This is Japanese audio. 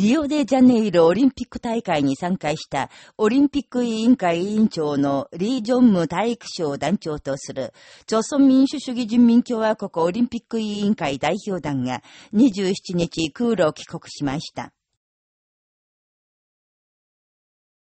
リオデジャネイロオリンピック大会に参加したオリンピック委員会委員長のリー・ジョンム体育省団長とする、朝鮮民主主義人民共和国オリンピック委員会代表団が27日空路帰国しました。